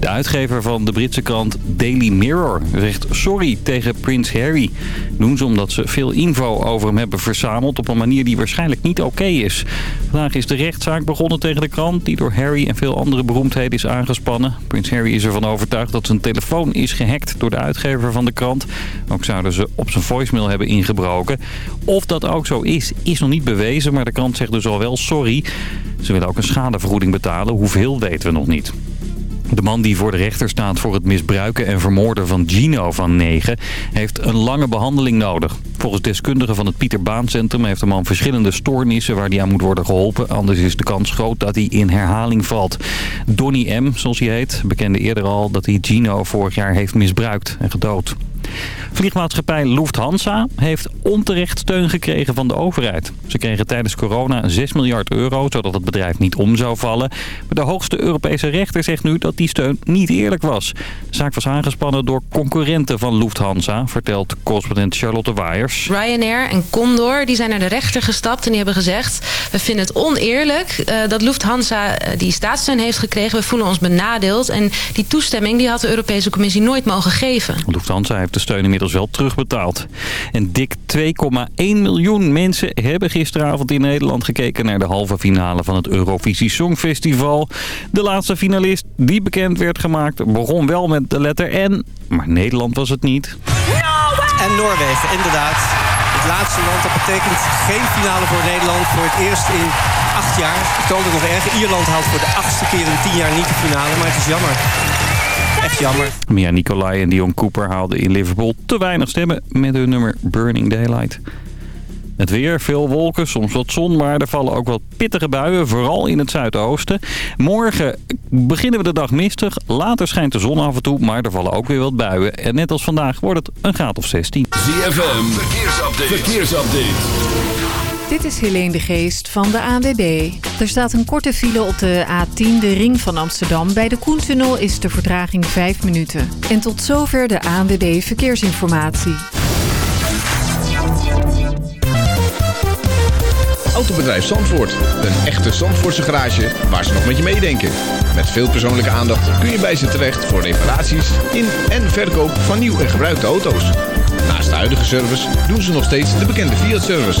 De uitgever van de Britse krant Daily Mirror zegt sorry tegen Prins Harry. Doen ze omdat ze veel info over hem hebben verzameld op een manier die waarschijnlijk niet oké is. Vandaag is de rechtszaak begonnen tegen de krant die door Harry en veel andere beroemdheden is aangespannen. Prins Harry is ervan overtuigd dat zijn telefoon is gehackt door de uitgever van de krant. Ook zouden ze op zijn voicemail hebben ingebroken. Of dat ook zo is, is nog niet bewezen, maar de krant zegt dus al wel sorry. Ze willen ook een schadevergoeding betalen, hoeveel weten we nog niet. De man die voor de rechter staat voor het misbruiken en vermoorden van Gino van 9... heeft een lange behandeling nodig. Volgens deskundigen van het Pieter Baan Centrum heeft de man verschillende stoornissen waar hij aan moet worden geholpen. Anders is de kans groot dat hij in herhaling valt. Donny M., zoals hij heet, bekende eerder al dat hij Gino vorig jaar heeft misbruikt en gedood. Vliegmaatschappij Lufthansa heeft onterecht steun gekregen van de overheid. Ze kregen tijdens corona 6 miljard euro, zodat het bedrijf niet om zou vallen. Maar de hoogste Europese rechter zegt nu dat die steun niet eerlijk was. De zaak was aangespannen door concurrenten van Lufthansa, vertelt correspondent Charlotte Waiers. Ryanair en Condor die zijn naar de rechter gestapt en die hebben gezegd... we vinden het oneerlijk uh, dat Lufthansa uh, die staatssteun heeft gekregen. We voelen ons benadeeld en die toestemming die had de Europese Commissie nooit mogen geven. Lufthansa heeft de steun inmiddels wel terugbetaald. En dik 2,1 miljoen mensen hebben gisteravond in Nederland gekeken naar de halve finale van het Eurovisie Songfestival. De laatste finalist die bekend werd gemaakt begon wel met de letter N, maar Nederland was het niet. En Noorwegen, inderdaad. Het laatste land, dat betekent geen finale voor Nederland voor het eerst in acht jaar. Het kan ook nog erger. Ierland haalt voor de achtste keer in tien jaar niet de finale, maar het is jammer. Echt jammer. Mia Nicolai en Dion Cooper haalden in Liverpool te weinig stemmen met hun nummer Burning Daylight. Het weer, veel wolken, soms wat zon, maar er vallen ook wat pittige buien, vooral in het zuidoosten. Morgen beginnen we de dag mistig, later schijnt de zon af en toe, maar er vallen ook weer wat buien. En net als vandaag wordt het een graad of 16. ZFM, verkeersupdate. verkeersupdate. Dit is Helene de Geest van de ANWB. Er staat een korte file op de A10, de ring van Amsterdam. Bij de Koentunnel is de vertraging 5 minuten. En tot zover de ANWB Verkeersinformatie. Autobedrijf Zandvoort. Een echte Zandvoortse garage waar ze nog met je meedenken. Met veel persoonlijke aandacht kun je bij ze terecht voor reparaties in en verkoop van nieuw en gebruikte auto's. Naast de huidige service doen ze nog steeds de bekende Fiat-service.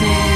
waiting,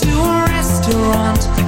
to a restaurant.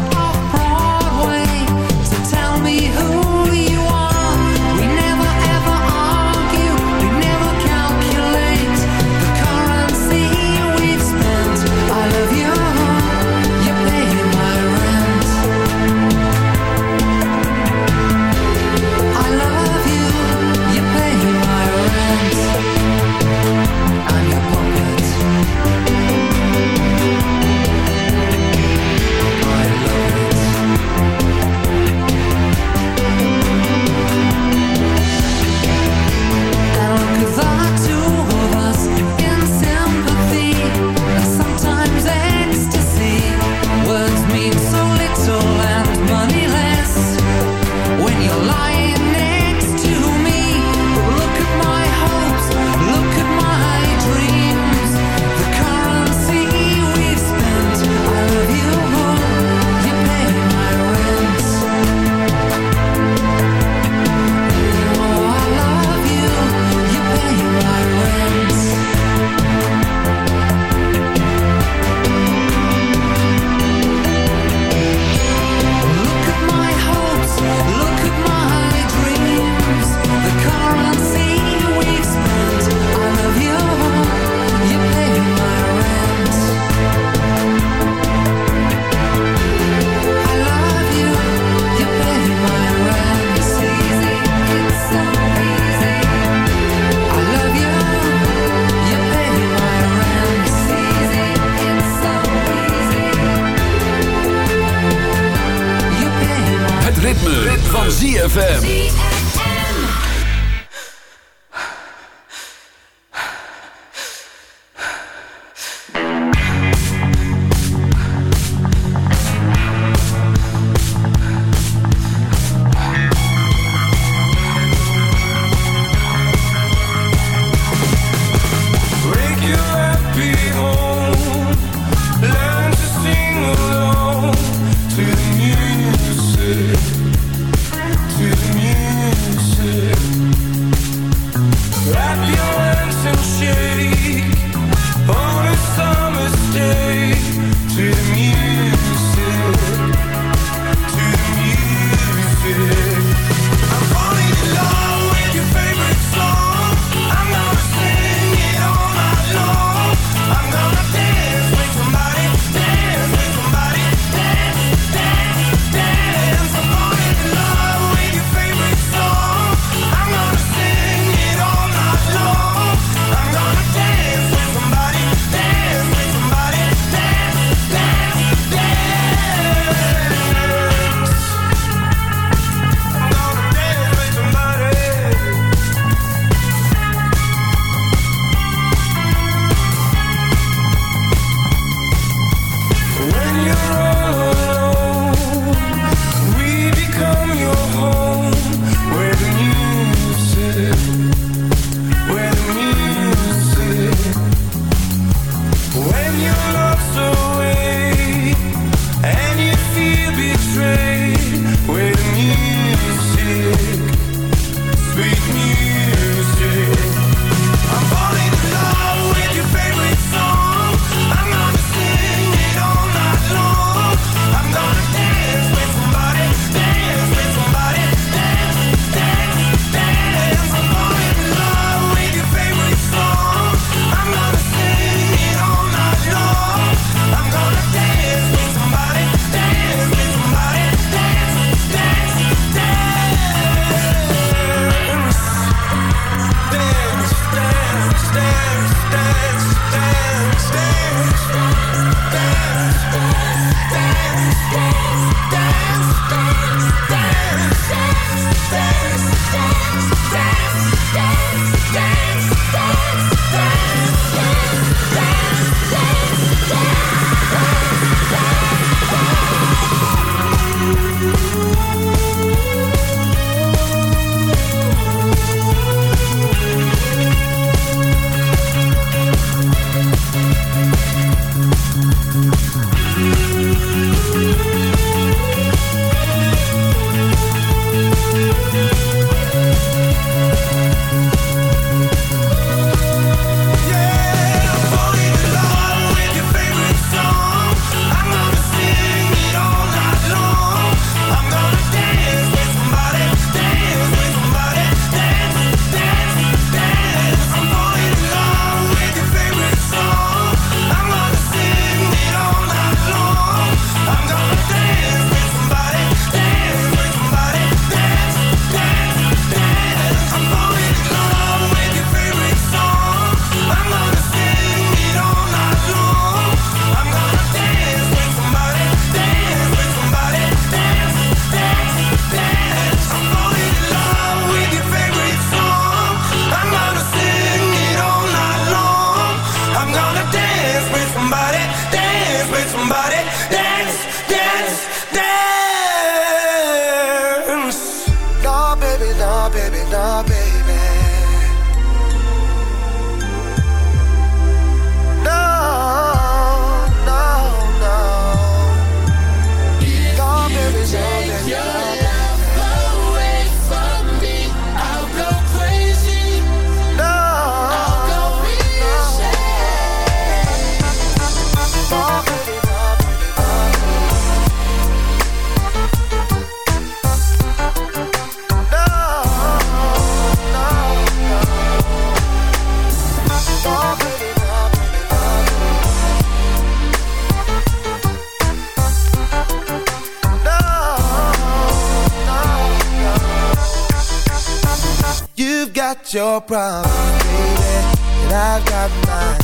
got your problem, baby, and I got mine.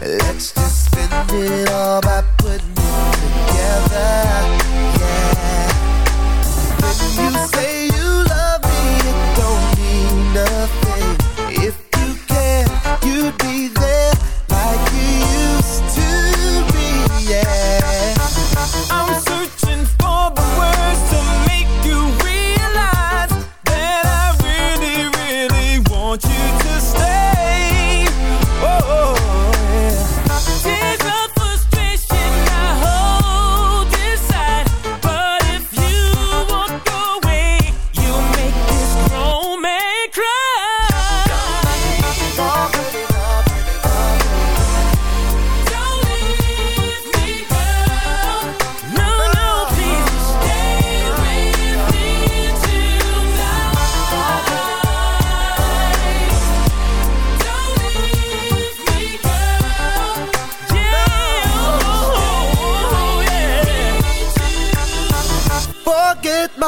Let's just spend it all by putting it together.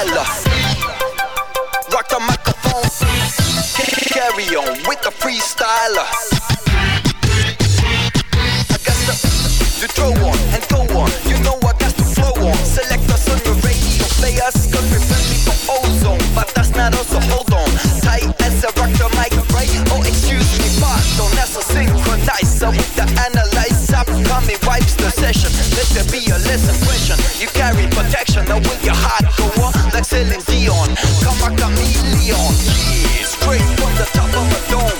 freestyler. Rock the microphone. Carry on with the freestyler. I got to, to throw on and go on. You know I got to flow on. Select us on your radio. Play us cause we're friendly for ozone. But that's not us, so hold on. Tight as a rock the mic, right? Oh, excuse me, pardon. That's a synchronizer with the analyzer. Coming wipes the session. Let there be a lesson question. You carry protection, now will your heart go on? Like Celine Dion. Come a chameleon. Yeah, straight from the top of a dome.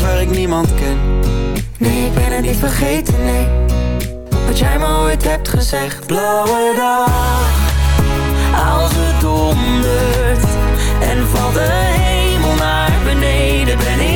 waar ik niemand ken. Nee, ik ben het niet vergeten, nee. Wat jij me ooit hebt gezegd. Blauwe dag, als het dondert en valt de hemel naar beneden, ben ik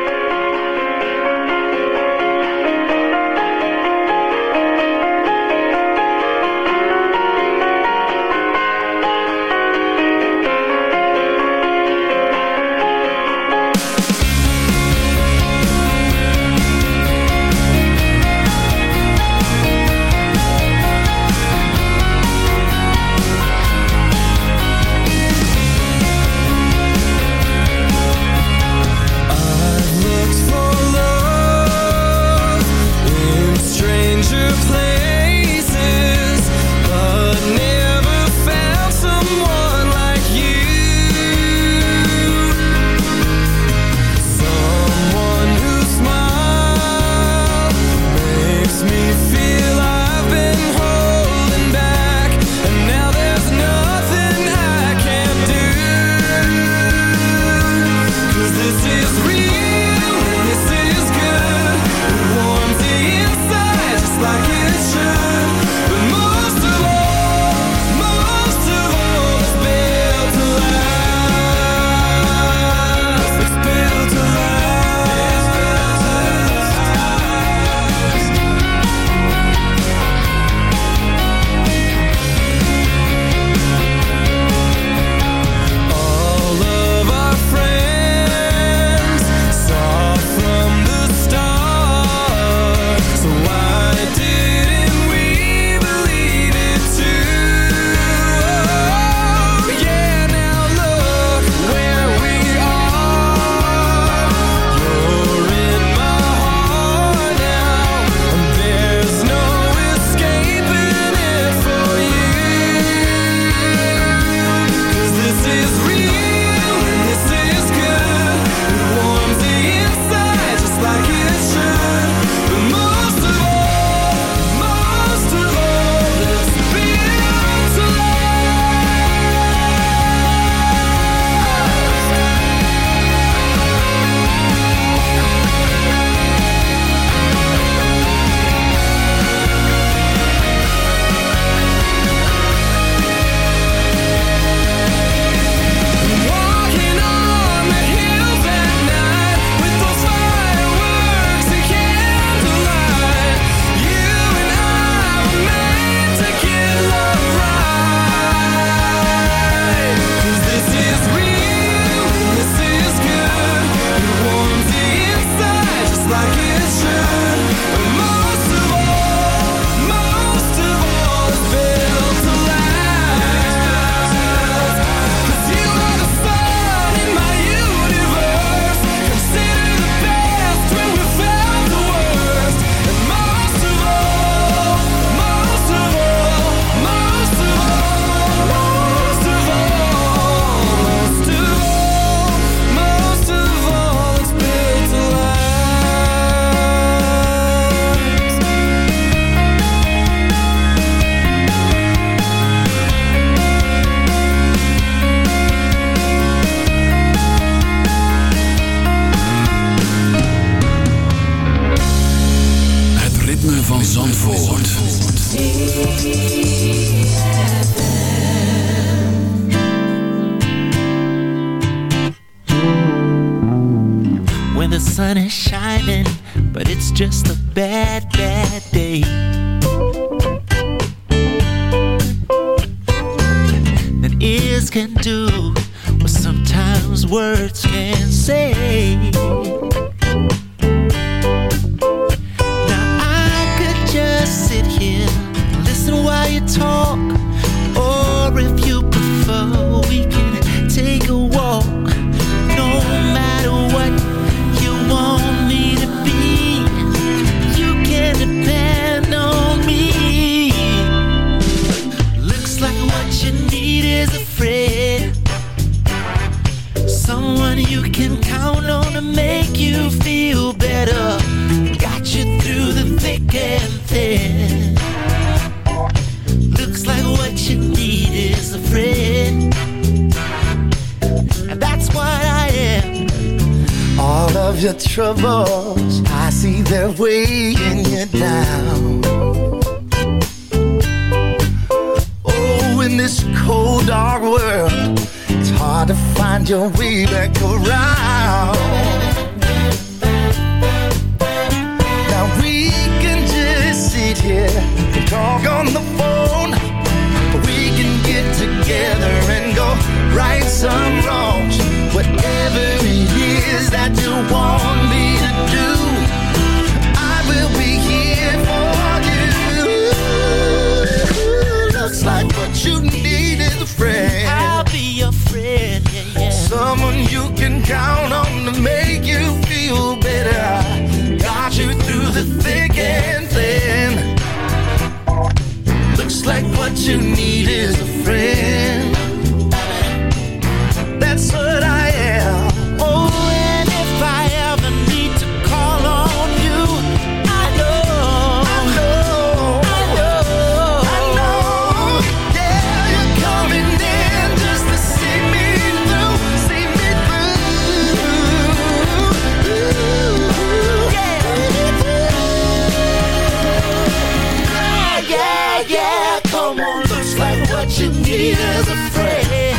he is afraid.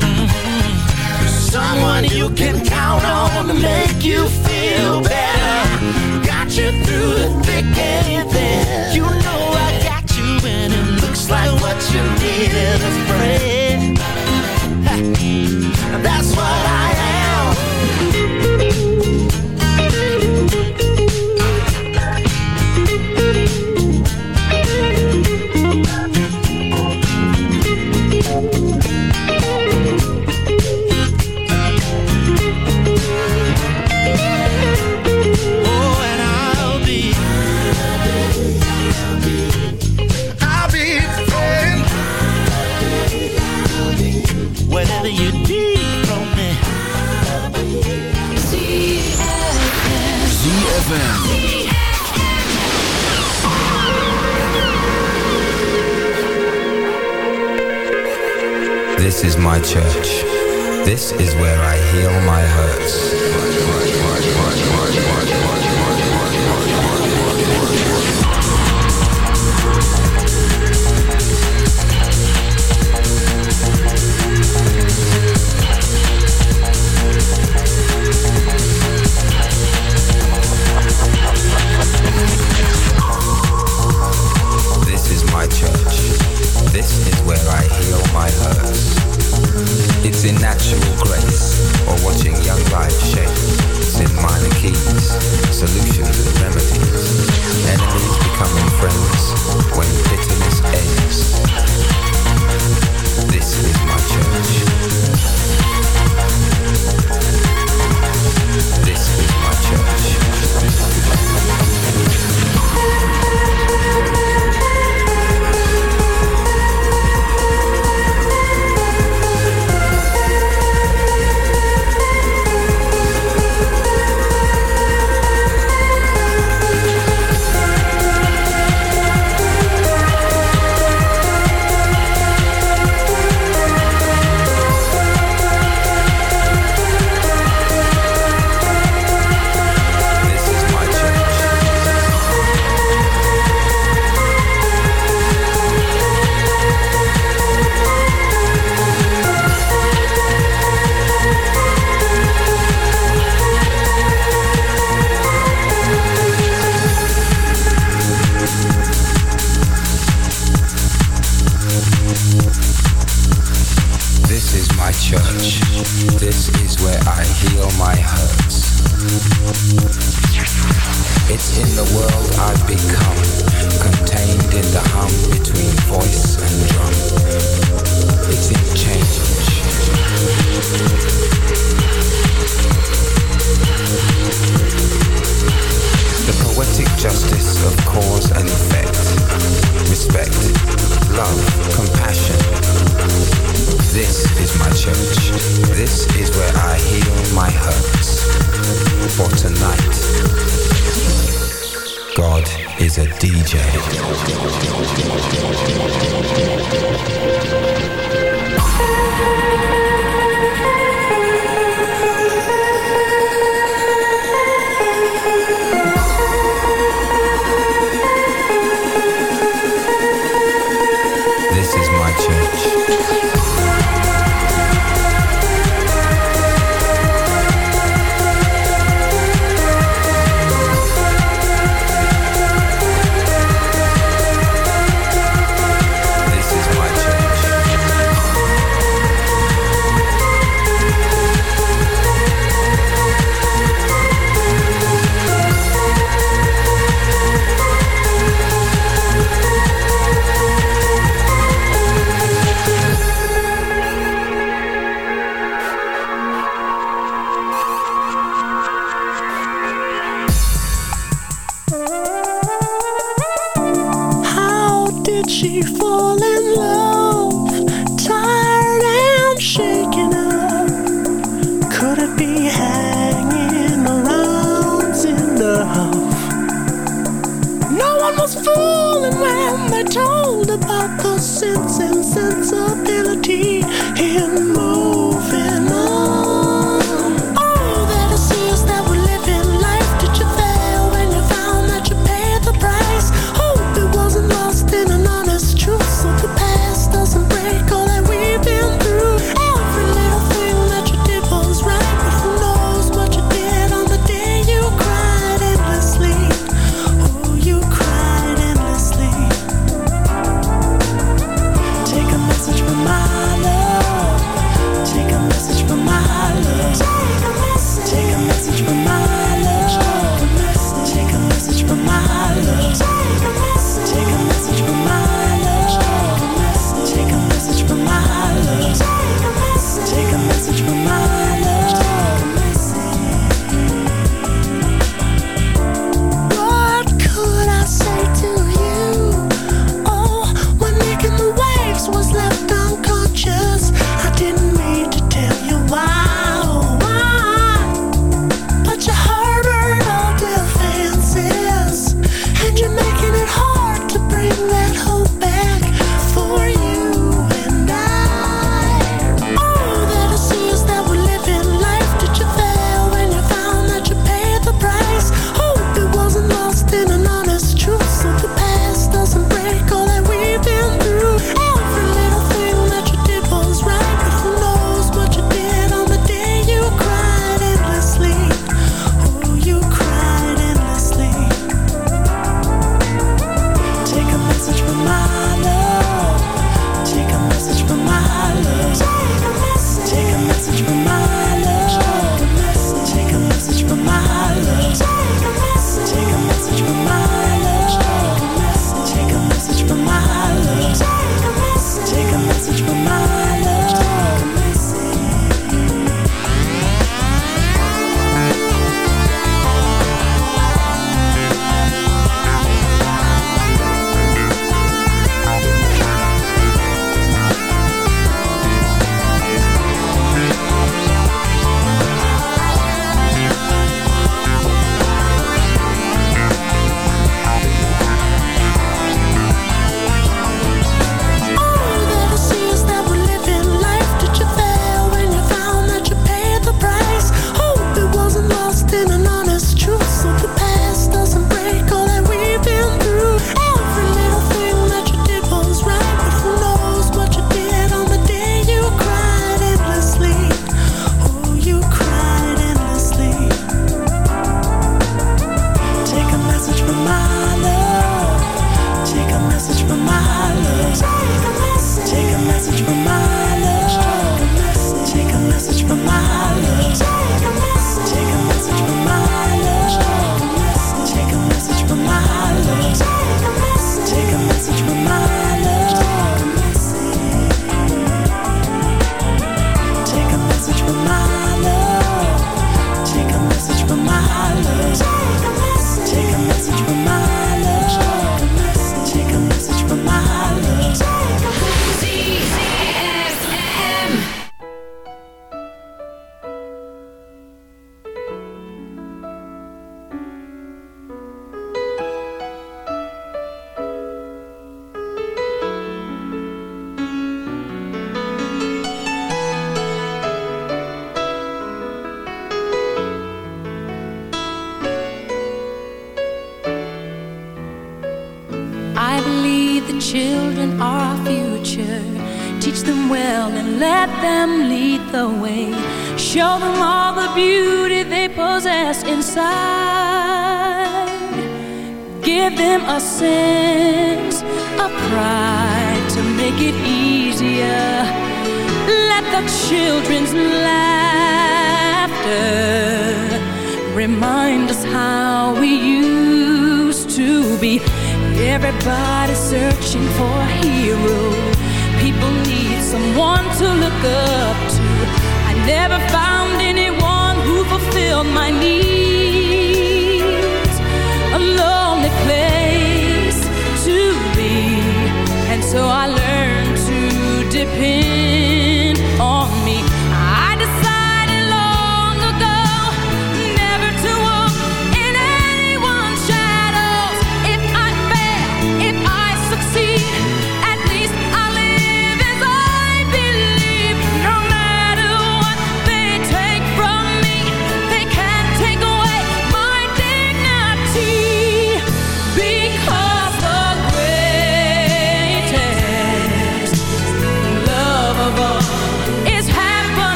Mm-hmm. Someone you can count on to make you feel better. Got you through the thick and thin. You know my hurts.